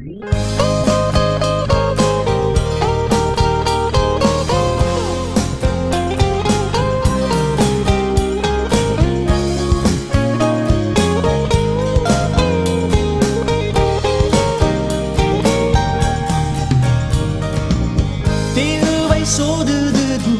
Te vai so du du du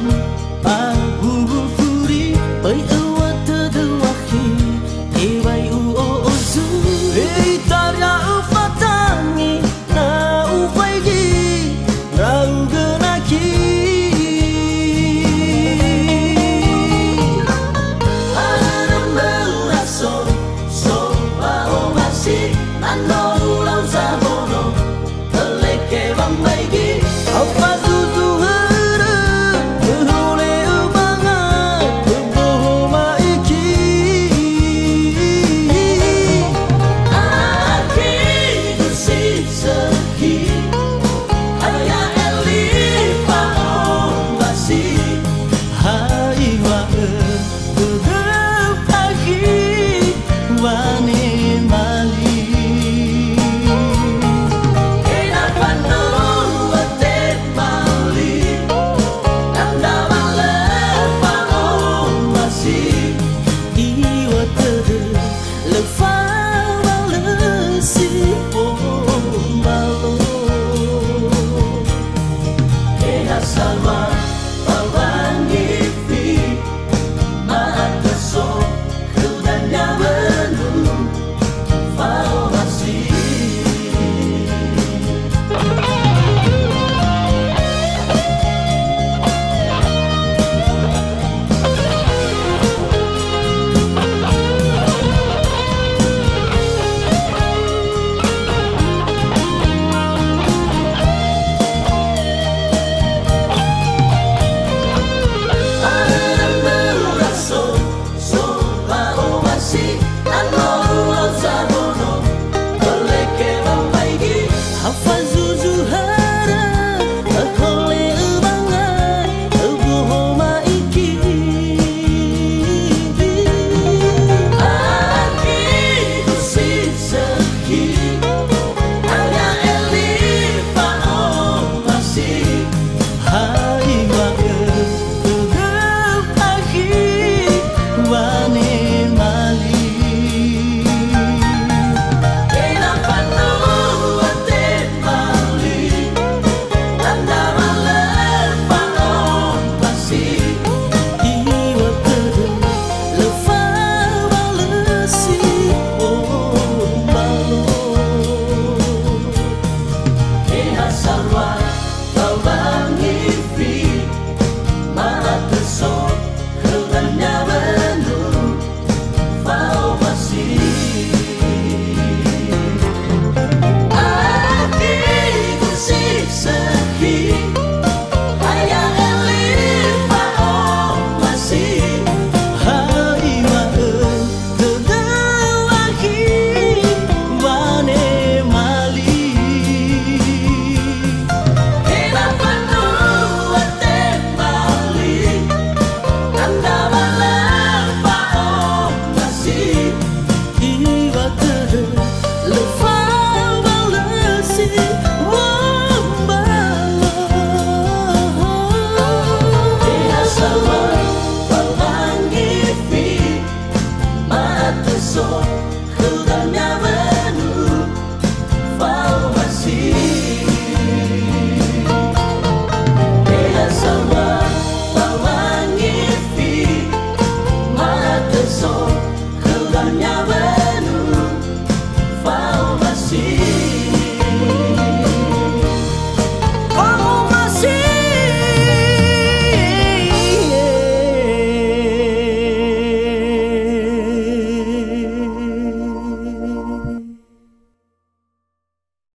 soul.